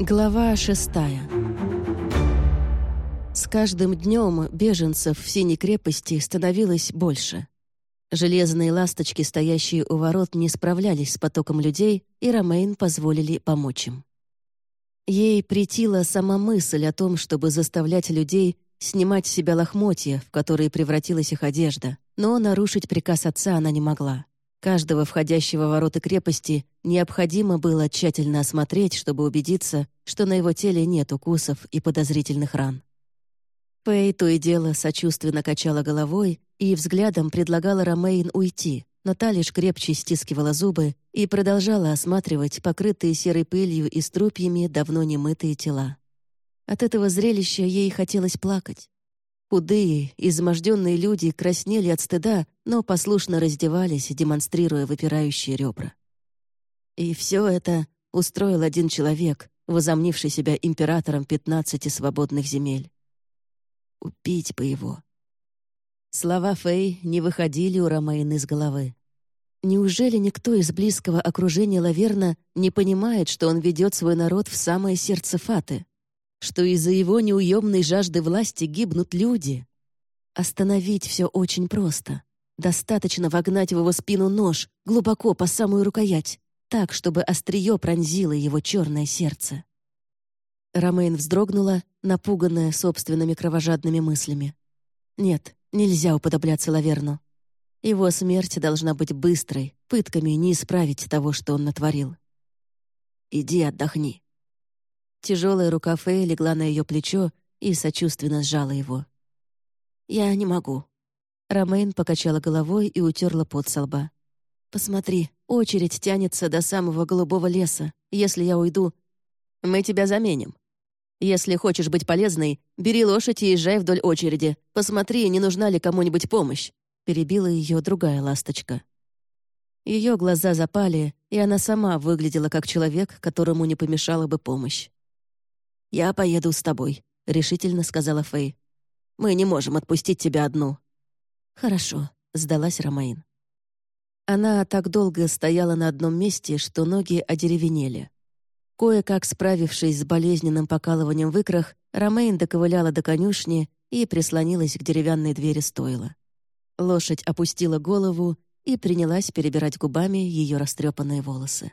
Глава шестая С каждым днем беженцев в Синей крепости становилось больше. Железные ласточки, стоящие у ворот, не справлялись с потоком людей, и Ромейн позволили помочь им. Ей претила сама мысль о том, чтобы заставлять людей снимать с себя лохмотья, в которые превратилась их одежда, но нарушить приказ отца она не могла. Каждого входящего в ворота крепости необходимо было тщательно осмотреть, чтобы убедиться, что на его теле нет укусов и подозрительных ран. Фэй то и дело сочувственно качала головой и взглядом предлагала Ромейн уйти, но та лишь крепче стискивала зубы и продолжала осматривать покрытые серой пылью и струпьями давно немытые тела. От этого зрелища ей хотелось плакать. Худые, изможденные люди краснели от стыда, но послушно раздевались, демонстрируя выпирающие ребра. И все это устроил один человек, возомнивший себя императором пятнадцати свободных земель. Убить бы его. Слова Фэй не выходили у Ромейн из головы. Неужели никто из близкого окружения Лаверна не понимает, что он ведет свой народ в самое сердце Фаты? Что из-за его неуемной жажды власти гибнут люди. Остановить все очень просто. Достаточно вогнать в его спину нож, глубоко по самую рукоять, так, чтобы острие пронзило его черное сердце. Ромейн вздрогнула, напуганная собственными кровожадными мыслями. Нет, нельзя уподобляться Лаверну. Его смерть должна быть быстрой, пытками не исправить того, что он натворил. «Иди отдохни», Тяжелая рука Фэй легла на ее плечо и сочувственно сжала его. «Я не могу». Ромейн покачала головой и утерла пот со лба. «Посмотри, очередь тянется до самого голубого леса. Если я уйду, мы тебя заменим. Если хочешь быть полезной, бери лошадь и езжай вдоль очереди. Посмотри, не нужна ли кому-нибудь помощь», — перебила ее другая ласточка. Ее глаза запали, и она сама выглядела как человек, которому не помешала бы помощь. «Я поеду с тобой», — решительно сказала Фэй. «Мы не можем отпустить тебя одну». «Хорошо», — сдалась Ромаин. Она так долго стояла на одном месте, что ноги одеревенели. Кое-как справившись с болезненным покалыванием в икрах, Ромейн доковыляла до конюшни и прислонилась к деревянной двери стойла. Лошадь опустила голову и принялась перебирать губами ее растрепанные волосы.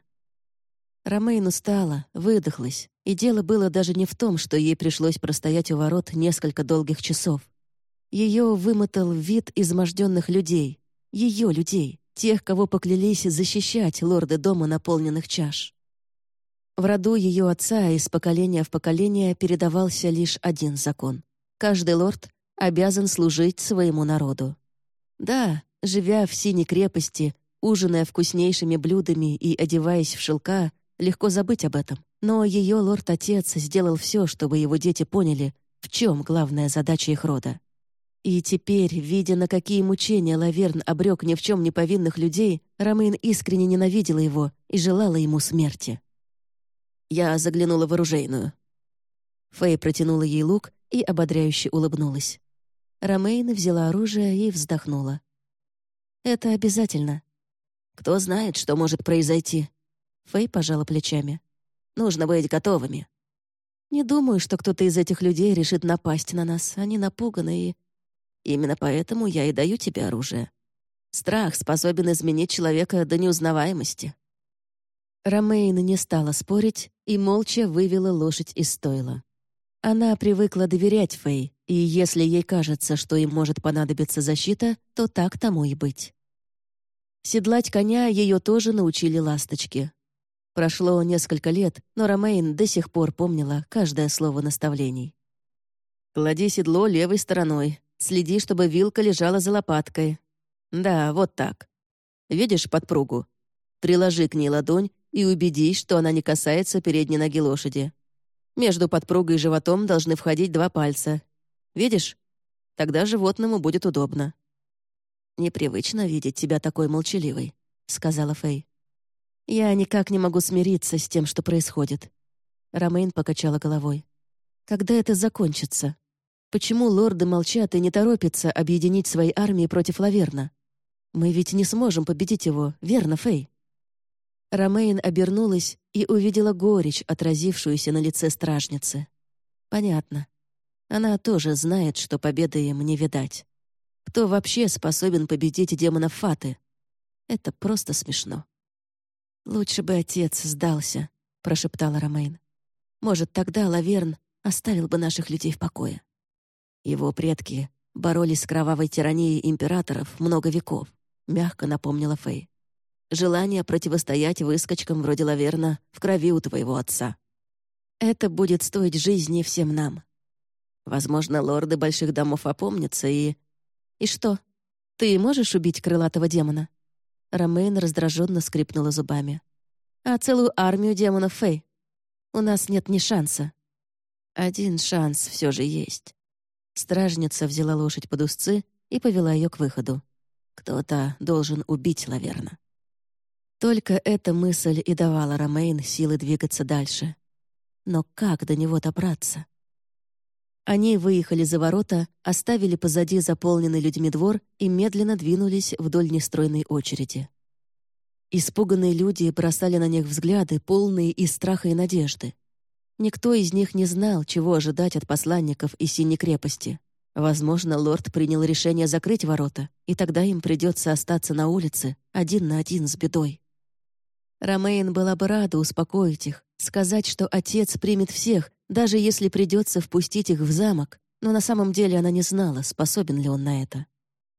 Ромейн устала, выдохлась, и дело было даже не в том, что ей пришлось простоять у ворот несколько долгих часов. Ее вымотал вид изможденных людей, ее людей, тех, кого поклялись защищать лорды дома наполненных чаш. В роду ее отца из поколения в поколение передавался лишь один закон. Каждый лорд обязан служить своему народу. Да, живя в синей крепости, ужиная вкуснейшими блюдами и одеваясь в шелка, Легко забыть об этом. Но ее лорд-отец сделал все, чтобы его дети поняли, в чем главная задача их рода. И теперь, видя, на какие мучения Лаверн обрек ни в чем не повинных людей, Ромейн искренне ненавидела его и желала ему смерти. Я заглянула в оружейную. Фэй протянула ей лук и ободряюще улыбнулась. Ромейн взяла оружие и вздохнула. «Это обязательно. Кто знает, что может произойти?» Фэй пожала плечами. «Нужно быть готовыми». «Не думаю, что кто-то из этих людей решит напасть на нас. Они напуганы и...» «Именно поэтому я и даю тебе оружие. Страх способен изменить человека до неузнаваемости». Ромейн не стала спорить и молча вывела лошадь из стойла. Она привыкла доверять Фэй, и если ей кажется, что им может понадобиться защита, то так тому и быть. Седлать коня ее тоже научили ласточки, Прошло несколько лет, но Ромейн до сих пор помнила каждое слово наставлений. «Клади седло левой стороной. Следи, чтобы вилка лежала за лопаткой. Да, вот так. Видишь подпругу? Приложи к ней ладонь и убедись, что она не касается передней ноги лошади. Между подпругой и животом должны входить два пальца. Видишь? Тогда животному будет удобно». «Непривычно видеть тебя такой молчаливой», — сказала Фэй. «Я никак не могу смириться с тем, что происходит». Ромейн покачала головой. «Когда это закончится? Почему лорды молчат и не торопятся объединить свои армии против Лаверна? Мы ведь не сможем победить его, верно, Фэй?» Ромейн обернулась и увидела горечь, отразившуюся на лице стражницы. Понятно. Она тоже знает, что победы им не видать. Кто вообще способен победить демонов Фаты? Это просто смешно. «Лучше бы отец сдался», — прошептала Ромейн. «Может, тогда Лаверн оставил бы наших людей в покое». Его предки боролись с кровавой тиранией императоров много веков, мягко напомнила Фэй. Желание противостоять выскочкам вроде Лаверна в крови у твоего отца. Это будет стоить жизни всем нам. Возможно, лорды больших домов опомнятся и... И что? Ты можешь убить крылатого демона? Ромейн раздраженно скрипнула зубами. А целую армию демонов Фэй? У нас нет ни шанса. Один шанс все же есть. Стражница взяла лошадь под узцы и повела ее к выходу. Кто-то должен убить Лаверна. Только эта мысль и давала Ромейн силы двигаться дальше. Но как до него добраться? Они выехали за ворота, оставили позади заполненный людьми двор и медленно двинулись вдоль нестройной очереди. Испуганные люди бросали на них взгляды, полные и страха, и надежды. Никто из них не знал, чего ожидать от посланников из Синей крепости. Возможно, лорд принял решение закрыть ворота, и тогда им придется остаться на улице, один на один с бедой. Ромейн была бы рада успокоить их, сказать, что отец примет всех, даже если придется впустить их в замок, но на самом деле она не знала, способен ли он на это.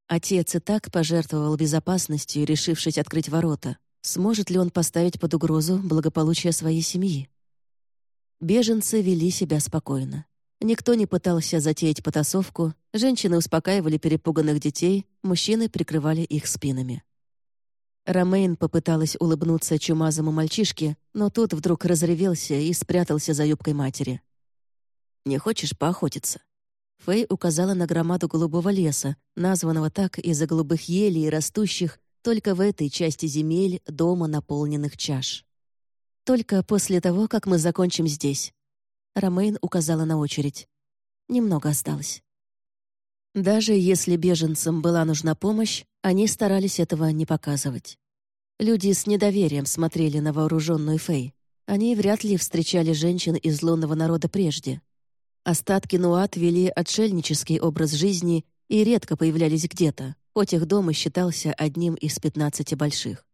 Отец и так пожертвовал безопасностью, решившись открыть ворота. Сможет ли он поставить под угрозу благополучие своей семьи? Беженцы вели себя спокойно. Никто не пытался затеять потасовку, женщины успокаивали перепуганных детей, мужчины прикрывали их спинами. Ромейн попыталась улыбнуться чумазому мальчишке, но тот вдруг разревелся и спрятался за юбкой матери. «Не хочешь поохотиться?» Фэй указала на громаду голубого леса, названного так из-за голубых елей, растущих только в этой части земель дома наполненных чаш. «Только после того, как мы закончим здесь». Ромейн указала на очередь. Немного осталось. Даже если беженцам была нужна помощь, они старались этого не показывать. Люди с недоверием смотрели на вооруженную Фэй. Они вряд ли встречали женщин из лунного народа прежде. Остатки Нуат вели отшельнический образ жизни и редко появлялись где-то, хоть их дом и считался одним из пятнадцати больших.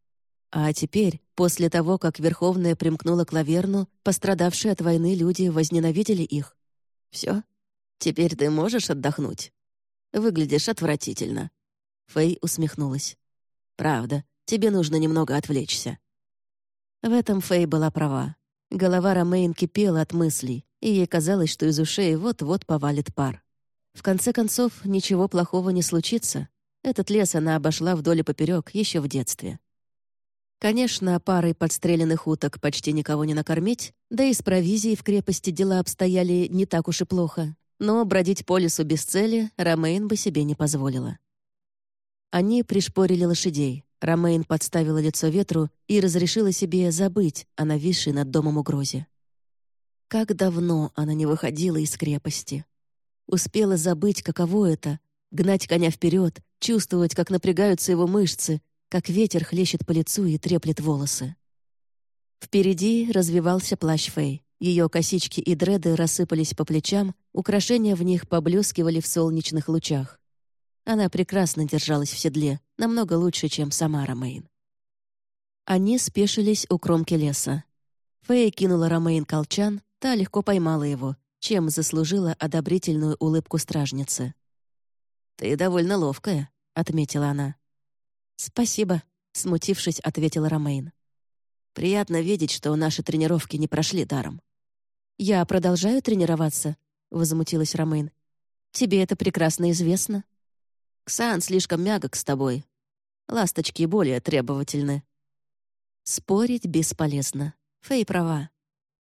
А теперь, после того, как Верховная примкнула к Лаверну, пострадавшие от войны люди возненавидели их. «Все? Теперь ты можешь отдохнуть?» Выглядишь отвратительно». Фэй усмехнулась. «Правда, тебе нужно немного отвлечься». В этом Фэй была права. Голова Ромейн кипела от мыслей, и ей казалось, что из ушей вот-вот повалит пар. В конце концов, ничего плохого не случится. Этот лес она обошла вдоль и поперек еще в детстве. Конечно, парой подстреленных уток почти никого не накормить, да и с провизией в крепости дела обстояли не так уж и плохо но бродить по лесу без цели Ромейн бы себе не позволила. Они пришпорили лошадей. Ромейн подставила лицо ветру и разрешила себе забыть о нависшей над домом угрозе. Как давно она не выходила из крепости. Успела забыть, каково это — гнать коня вперед, чувствовать, как напрягаются его мышцы, как ветер хлещет по лицу и треплет волосы. Впереди развивался плащ Фэй. Ее косички и дреды рассыпались по плечам, украшения в них поблескивали в солнечных лучах. Она прекрасно держалась в седле, намного лучше, чем сама Ромейн. Они спешились у кромки леса. Фея кинула Ромейн колчан, та легко поймала его, чем заслужила одобрительную улыбку стражницы. «Ты довольно ловкая», — отметила она. «Спасибо», — смутившись, ответила Ромейн. «Приятно видеть, что наши тренировки не прошли даром». «Я продолжаю тренироваться?» — возмутилась Ромейн. «Тебе это прекрасно известно». «Ксан слишком мягок с тобой. Ласточки более требовательны». Спорить бесполезно. Фэй права.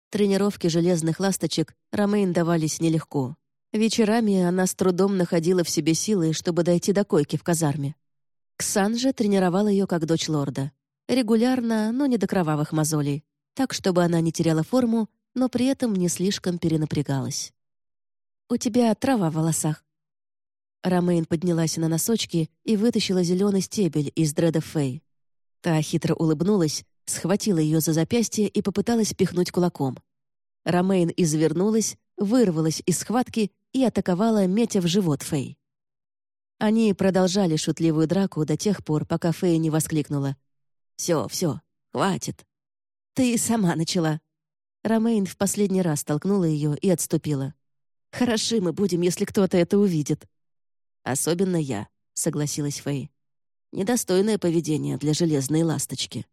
Тренировки железных ласточек Ромейн давались нелегко. Вечерами она с трудом находила в себе силы, чтобы дойти до койки в казарме. Ксан же тренировала ее как дочь лорда. Регулярно, но не до кровавых мозолей. Так, чтобы она не теряла форму но при этом не слишком перенапрягалась. «У тебя трава в волосах». Ромейн поднялась на носочки и вытащила зеленый стебель из дреда Фэй. Та хитро улыбнулась, схватила ее за запястье и попыталась пихнуть кулаком. Ромейн извернулась, вырвалась из схватки и атаковала, метя в живот Фэй. Они продолжали шутливую драку до тех пор, пока Фэй не воскликнула. «Все, все, хватит». «Ты сама начала». Ромейн в последний раз толкнула ее и отступила. «Хороши мы будем, если кто-то это увидит». «Особенно я», — согласилась Фэй. «Недостойное поведение для железной ласточки».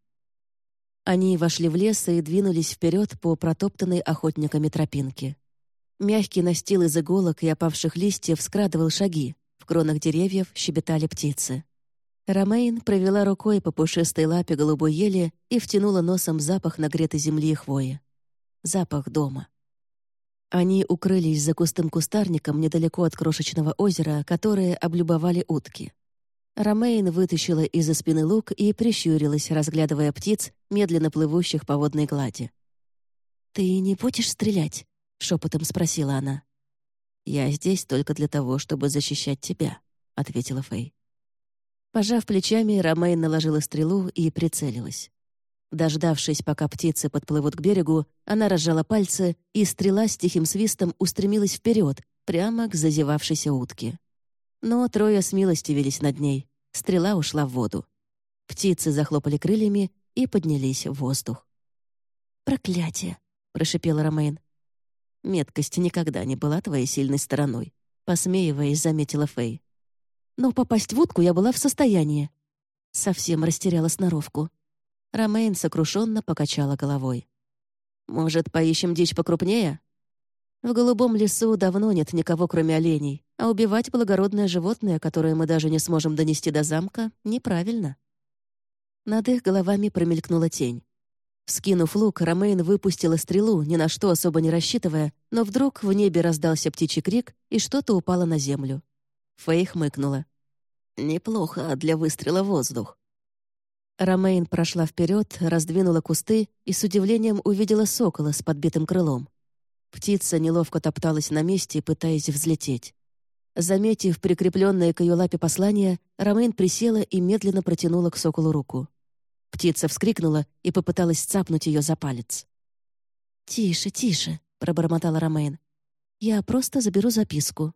Они вошли в лес и двинулись вперед по протоптанной охотниками тропинке. Мягкий настил из иголок и опавших листьев скрадывал шаги. В кронах деревьев щебетали птицы. Ромейн провела рукой по пушистой лапе голубой ели и втянула носом запах нагретой земли и хвои. Запах дома. Они укрылись за густым кустарником недалеко от крошечного озера, которое облюбовали утки. Ромейн вытащила из-за спины лук и прищурилась, разглядывая птиц, медленно плывущих по водной глади. «Ты не будешь стрелять?» — шепотом спросила она. «Я здесь только для того, чтобы защищать тебя», — ответила Фэй. Пожав плечами, Ромейн наложила стрелу и прицелилась. Дождавшись, пока птицы подплывут к берегу, она разжала пальцы, и стрела с тихим свистом устремилась вперед, прямо к зазевавшейся утке. Но трое смилостивились над ней. Стрела ушла в воду. Птицы захлопали крыльями и поднялись в воздух. «Проклятие!» — прошипела Ромейн. Меткость никогда не была твоей сильной стороной», — посмеиваясь, заметила Фэй. «Но попасть в утку я была в состоянии». Совсем растеряла сноровку. Ромейн сокрушенно покачала головой. «Может, поищем дичь покрупнее?» В голубом лесу давно нет никого, кроме оленей, а убивать благородное животное, которое мы даже не сможем донести до замка, неправильно. Над их головами промелькнула тень. Скинув лук, Ромейн выпустила стрелу, ни на что особо не рассчитывая, но вдруг в небе раздался птичий крик, и что-то упало на землю. Фэй хмыкнула. «Неплохо для выстрела в воздух». Ромейн прошла вперед, раздвинула кусты и с удивлением увидела сокола с подбитым крылом. Птица неловко топталась на месте, пытаясь взлететь. Заметив прикрепленное к ее лапе послание, Ромейн присела и медленно протянула к соколу руку. Птица вскрикнула и попыталась цапнуть ее за палец. «Тише, тише», — пробормотала Ромейн. «Я просто заберу записку».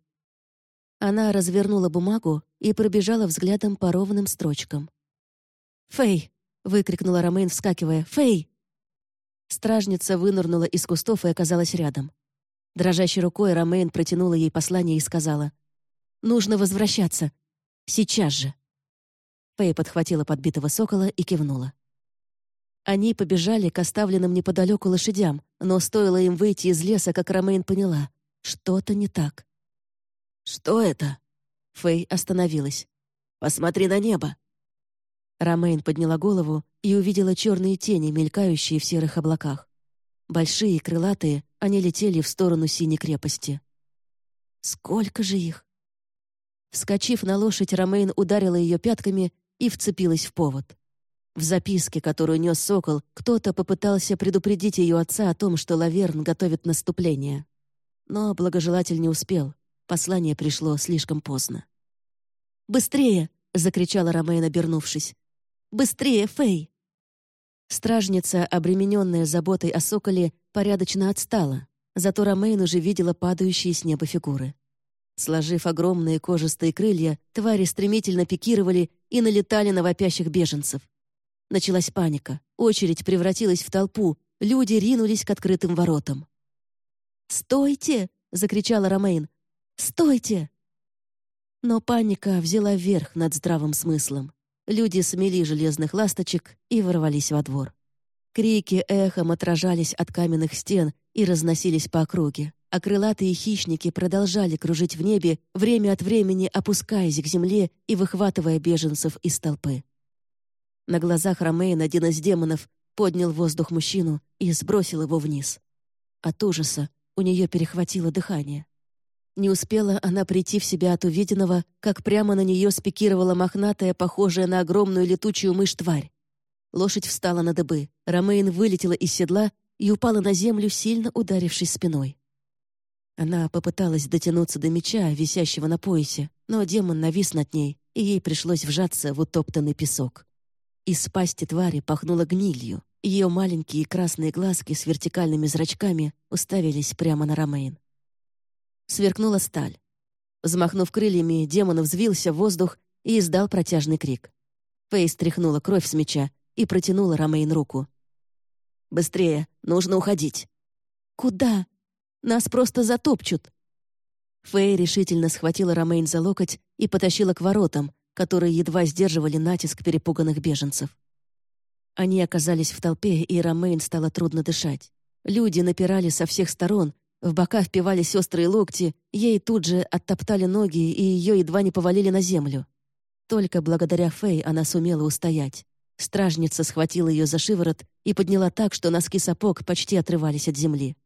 Она развернула бумагу и пробежала взглядом по ровным строчкам. «Фэй!» — выкрикнула Ромейн, вскакивая. «Фэй!» Стражница вынырнула из кустов и оказалась рядом. Дрожащей рукой Ромейн протянула ей послание и сказала. «Нужно возвращаться. Сейчас же». Фэй подхватила подбитого сокола и кивнула. Они побежали к оставленным неподалеку лошадям, но стоило им выйти из леса, как Ромейн поняла — что-то не так. «Что это?» Фэй остановилась. «Посмотри на небо!» Ромейн подняла голову и увидела черные тени, мелькающие в серых облаках. Большие, крылатые, они летели в сторону синей крепости. «Сколько же их!» Вскочив на лошадь, Ромейн ударила ее пятками и вцепилась в повод. В записке, которую нес Сокол, кто-то попытался предупредить ее отца о том, что Лаверн готовит наступление. Но благожелатель не успел. Послание пришло слишком поздно. «Быстрее!» — закричала Ромейн, обернувшись. «Быстрее, Фэй!» Стражница, обремененная заботой о Соколе, порядочно отстала, зато Ромейн уже видела падающие с неба фигуры. Сложив огромные кожистые крылья, твари стремительно пикировали и налетали на вопящих беженцев. Началась паника. Очередь превратилась в толпу. Люди ринулись к открытым воротам. «Стойте!» — закричала Ромейн. «Стойте!» Но паника взяла верх над здравым смыслом. Люди смели железных ласточек и ворвались во двор. Крики эхом отражались от каменных стен и разносились по округе а крылатые хищники продолжали кружить в небе, время от времени опускаясь к земле и выхватывая беженцев из толпы. На глазах Ромейн один из демонов поднял воздух мужчину и сбросил его вниз. От ужаса у нее перехватило дыхание. Не успела она прийти в себя от увиденного, как прямо на нее спикировала мохнатая, похожая на огромную летучую мышь тварь. Лошадь встала на дыбы, Ромейн вылетела из седла и упала на землю, сильно ударившись спиной. Она попыталась дотянуться до меча, висящего на поясе, но демон навис над ней, и ей пришлось вжаться в утоптанный песок. Из пасти твари пахнуло гнилью, Ее маленькие красные глазки с вертикальными зрачками уставились прямо на Ромейн. Сверкнула сталь. Взмахнув крыльями, демон взвился в воздух и издал протяжный крик. Фейс тряхнула кровь с меча и протянула Ромейн руку. «Быстрее! Нужно уходить!» «Куда? Нас просто затопчут!» Фэй решительно схватила Ромейн за локоть и потащила к воротам, которые едва сдерживали натиск перепуганных беженцев. Они оказались в толпе, и Ромейн стало трудно дышать. Люди напирали со всех сторон, в бока впивались острые локти, ей тут же оттоптали ноги, и ее едва не повалили на землю. Только благодаря Фэй она сумела устоять. Стражница схватила ее за шиворот и подняла так, что носки сапог почти отрывались от земли.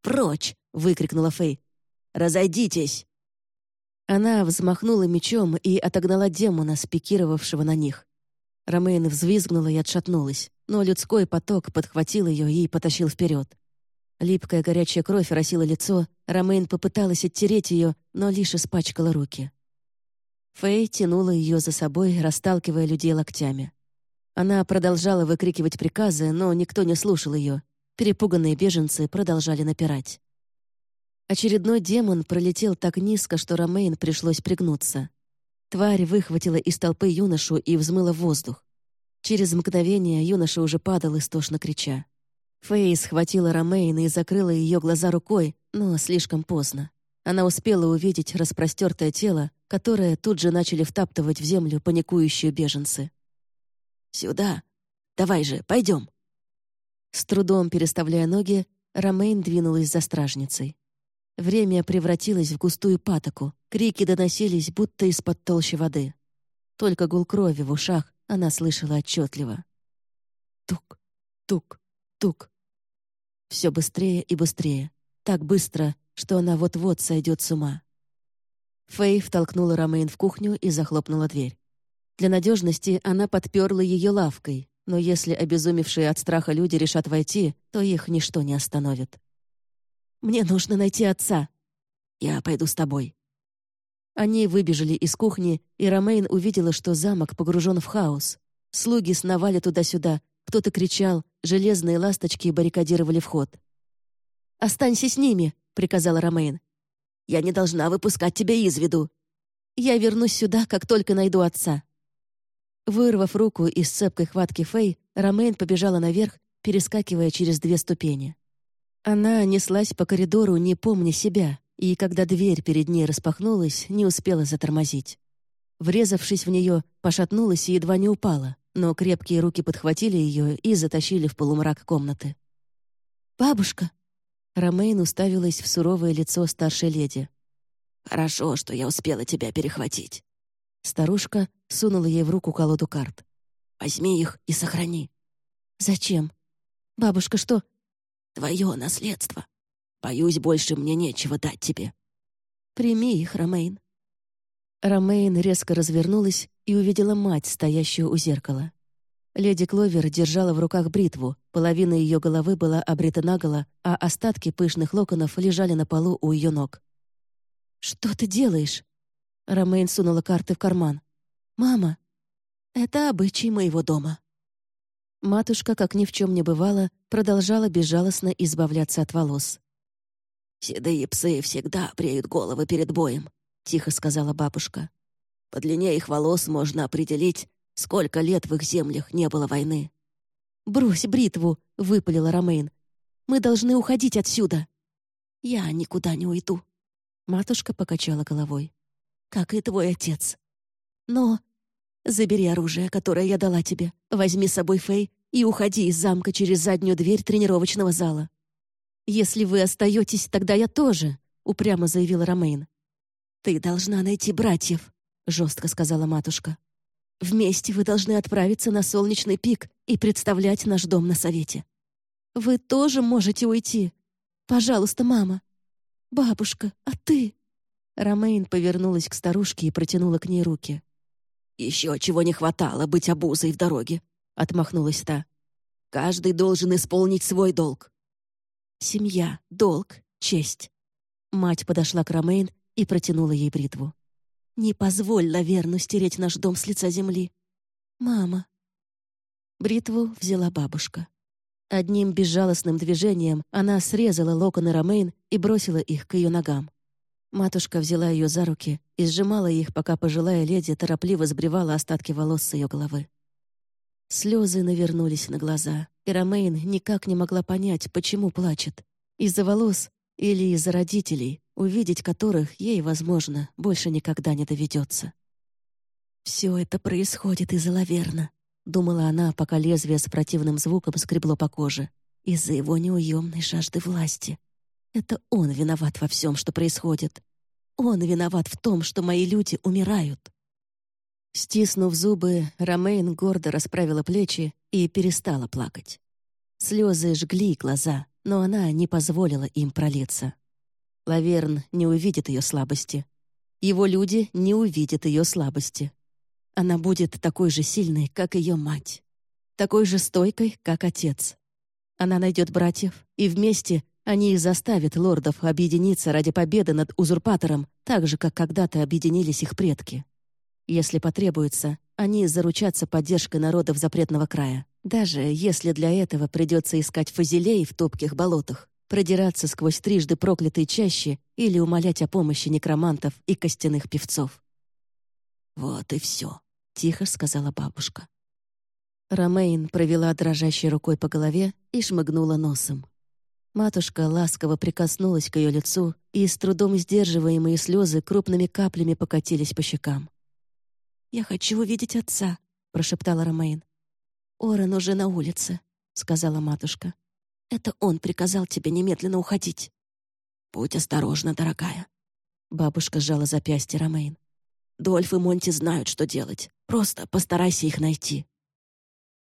«Прочь!» — выкрикнула Фэй. «Разойдитесь!» Она взмахнула мечом и отогнала демона, спикировавшего на них. Ромейн взвизгнула и отшатнулась, но людской поток подхватил ее и потащил вперед. Липкая горячая кровь росила лицо, Ромейн попыталась оттереть ее, но лишь испачкала руки. Фэй тянула ее за собой, расталкивая людей локтями. Она продолжала выкрикивать приказы, но никто не слушал ее. Перепуганные беженцы продолжали напирать. Очередной демон пролетел так низко, что Ромейн пришлось пригнуться. Тварь выхватила из толпы юношу и взмыла в воздух. Через мгновение юноша уже падал, истошно крича. Фэй схватила Ромейн и закрыла ее глаза рукой, но слишком поздно. Она успела увидеть распростертое тело, которое тут же начали втаптывать в землю паникующие беженцы. «Сюда! Давай же, пойдем!» С трудом переставляя ноги, Ромейн двинулась за стражницей. Время превратилось в густую патоку. Крики доносились, будто из-под толщи воды. Только гул крови в ушах она слышала отчетливо. Тук, тук, тук. Все быстрее и быстрее. Так быстро, что она вот-вот сойдет с ума. Фэй втолкнула Ромейн в кухню и захлопнула дверь. Для надежности она подперла ее лавкой, но если обезумевшие от страха люди решат войти, то их ничто не остановит. Мне нужно найти отца. Я пойду с тобой». Они выбежали из кухни, и Ромейн увидела, что замок погружен в хаос. Слуги сновали туда-сюда, кто-то кричал, железные ласточки баррикадировали вход. «Останься с ними», — приказала Ромейн. «Я не должна выпускать тебя из виду. Я вернусь сюда, как только найду отца». Вырвав руку из цепкой хватки Фэй, Ромейн побежала наверх, перескакивая через две ступени. Она неслась по коридору, не помня себя, и когда дверь перед ней распахнулась, не успела затормозить. Врезавшись в нее, пошатнулась и едва не упала, но крепкие руки подхватили ее и затащили в полумрак комнаты. «Бабушка!» Ромейн уставилась в суровое лицо старшей леди. «Хорошо, что я успела тебя перехватить». Старушка сунула ей в руку колоду карт. «Возьми их и сохрани». «Зачем?» «Бабушка, что, Твое наследство. Боюсь, больше мне нечего дать тебе. Прими их, Ромейн». Ромейн резко развернулась и увидела мать, стоящую у зеркала. Леди Кловер держала в руках бритву, половина ее головы была обрита наголо, а остатки пышных локонов лежали на полу у ее ног. «Что ты делаешь?» Ромейн сунула карты в карман. «Мама, это обычай моего дома». Матушка, как ни в чем не бывало, продолжала безжалостно избавляться от волос. «Седые псы всегда бреют головы перед боем», — тихо сказала бабушка. «По длине их волос можно определить, сколько лет в их землях не было войны». «Брось бритву», — выпалила Ромейн. «Мы должны уходить отсюда». «Я никуда не уйду», — матушка покачала головой. «Как и твой отец. Но Забери оружие, которое я дала тебе. Возьми с собой Фэй и уходи из замка через заднюю дверь тренировочного зала. Если вы остаетесь, тогда я тоже, упрямо заявила Ромейн. Ты должна найти братьев, жестко сказала матушка. Вместе вы должны отправиться на солнечный пик и представлять наш дом на совете. Вы тоже можете уйти. Пожалуйста, мама. Бабушка, а ты? Ромейн повернулась к старушке и протянула к ней руки. «Еще чего не хватало быть обузой в дороге», — отмахнулась та. «Каждый должен исполнить свой долг». «Семья, долг, честь». Мать подошла к Ромейн и протянула ей бритву. «Не позволь Лаверну стереть наш дом с лица земли. Мама». Бритву взяла бабушка. Одним безжалостным движением она срезала локоны Ромейн и бросила их к ее ногам. Матушка взяла ее за руки и сжимала их, пока пожилая леди торопливо сбривала остатки волос с ее головы. Слезы навернулись на глаза, и Ромейн никак не могла понять, почему плачет. Из-за волос или из-за родителей, увидеть которых ей, возможно, больше никогда не доведется. «Все это происходит из-за Лаверна», — думала она, пока лезвие с противным звуком скребло по коже, из-за его неуемной жажды власти. Это он виноват во всем, что происходит. Он виноват в том, что мои люди умирают. Стиснув зубы, Ромейн гордо расправила плечи и перестала плакать. Слезы жгли глаза, но она не позволила им пролиться. Лаверн не увидит ее слабости. Его люди не увидят ее слабости. Она будет такой же сильной, как ее мать. Такой же стойкой, как отец. Она найдет братьев, и вместе они заставят лордов объединиться ради победы над узурпатором, так же, как когда-то объединились их предки. Если потребуется, они заручатся поддержкой народов запретного края. Даже если для этого придется искать фазилей в топких болотах, продираться сквозь трижды проклятые чащи или умолять о помощи некромантов и костяных певцов. «Вот и все», — тихо сказала бабушка. Ромейн провела дрожащей рукой по голове и шмыгнула носом. Матушка ласково прикоснулась к ее лицу, и с трудом сдерживаемые слезы крупными каплями покатились по щекам. «Я хочу увидеть отца», — прошептала Ромейн. «Орен уже на улице», — сказала матушка. «Это он приказал тебе немедленно уходить». «Будь осторожна, дорогая». Бабушка сжала запястье Ромейн. «Дольф и Монти знают, что делать. Просто постарайся их найти».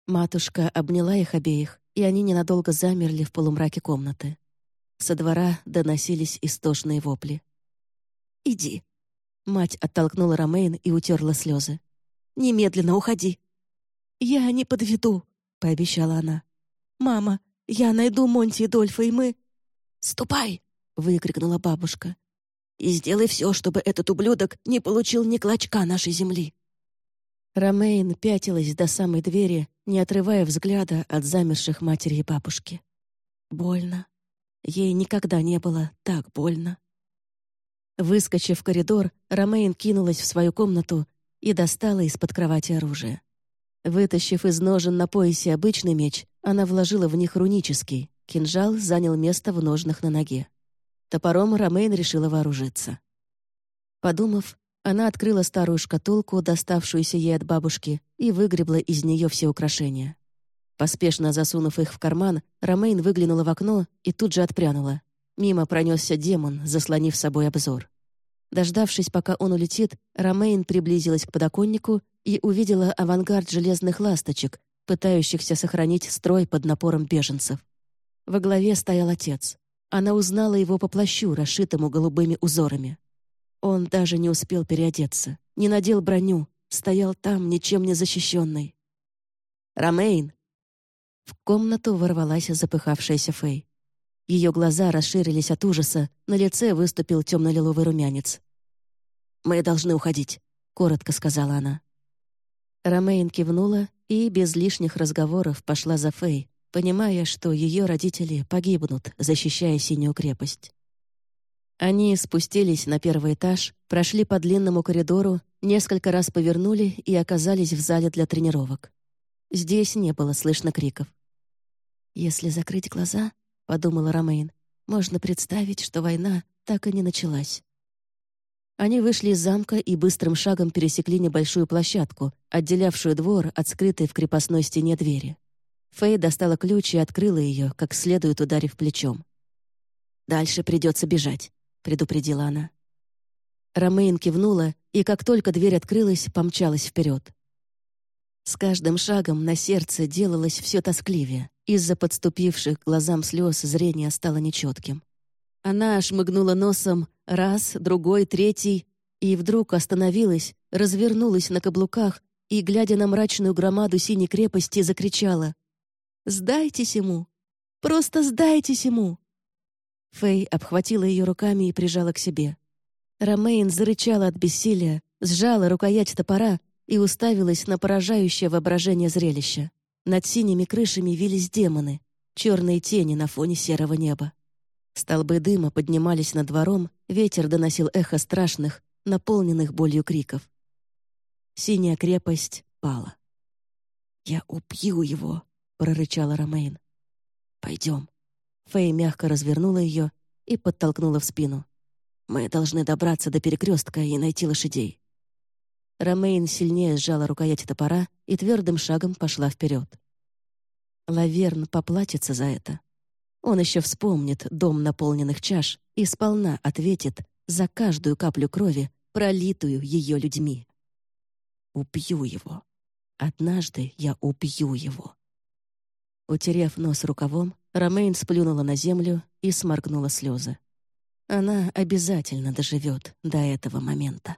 Матушка обняла их обеих, и они ненадолго замерли в полумраке комнаты. Со двора доносились истошные вопли. «Иди», Мать оттолкнула Ромейн и утерла слезы. «Немедленно уходи!» «Я не подведу», — пообещала она. «Мама, я найду Монти и Дольфа, и мы...» «Ступай!» — выкрикнула бабушка. «И сделай все, чтобы этот ублюдок не получил ни клочка нашей земли». Ромейн пятилась до самой двери, не отрывая взгляда от замерших матери и бабушки. Больно. Ей никогда не было так больно. Выскочив в коридор, Ромейн кинулась в свою комнату и достала из-под кровати оружие. Вытащив из ножен на поясе обычный меч, она вложила в них рунический. Кинжал занял место в ножнах на ноге. Топором Ромейн решила вооружиться. Подумав, она открыла старую шкатулку, доставшуюся ей от бабушки, и выгребла из нее все украшения. Поспешно засунув их в карман, Ромейн выглянула в окно и тут же отпрянула. Мимо пронесся демон, заслонив собой обзор. Дождавшись, пока он улетит, Ромейн приблизилась к подоконнику и увидела авангард железных ласточек, пытающихся сохранить строй под напором беженцев. Во главе стоял отец. Она узнала его по плащу, расшитому голубыми узорами. Он даже не успел переодеться, не надел броню, стоял там, ничем не защищенный. «Ромейн!» В комнату ворвалась запыхавшаяся Фэй. Ее глаза расширились от ужаса, на лице выступил темно-лиловый румянец. «Мы должны уходить», — коротко сказала она. Ромейн кивнула и без лишних разговоров пошла за Фэй, понимая, что ее родители погибнут, защищая Синюю крепость. Они спустились на первый этаж, прошли по длинному коридору, несколько раз повернули и оказались в зале для тренировок. Здесь не было слышно криков. Если закрыть глаза, подумала Ромейн. Можно представить, что война так и не началась. Они вышли из замка и быстрым шагом пересекли небольшую площадку, отделявшую двор от скрытой в крепостной стене двери. Фэй достала ключ и открыла ее, как следует ударив плечом. «Дальше придется бежать», — предупредила она. Ромейн кивнула, и как только дверь открылась, помчалась вперед. С каждым шагом на сердце делалось все тоскливее. Из-за подступивших к глазам слез зрение стало нечетким. Она шмыгнула носом раз, другой, третий, и вдруг остановилась, развернулась на каблуках и, глядя на мрачную громаду синей крепости, закричала. «Сдайтесь ему! Просто сдайтесь ему!» Фэй обхватила ее руками и прижала к себе. Ромейн зарычала от бессилия, сжала рукоять топора и уставилась на поражающее воображение зрелище. Над синими крышами вились демоны, черные тени на фоне серого неба. Столбы дыма поднимались над двором, ветер доносил эхо страшных, наполненных болью криков. Синяя крепость пала. «Я убью его!» — прорычала Ромейн. «Пойдем». Фэй мягко развернула ее и подтолкнула в спину. «Мы должны добраться до перекрестка и найти лошадей». Ромейн сильнее сжала рукоять топора и твердым шагом пошла вперед. Лаверн поплатится за это. Он еще вспомнит дом наполненных чаш и сполна ответит за каждую каплю крови, пролитую ее людьми. Убью его. Однажды я убью его. Утерев нос рукавом, Ромейн сплюнула на землю и сморгнула слезы. Она обязательно доживет до этого момента.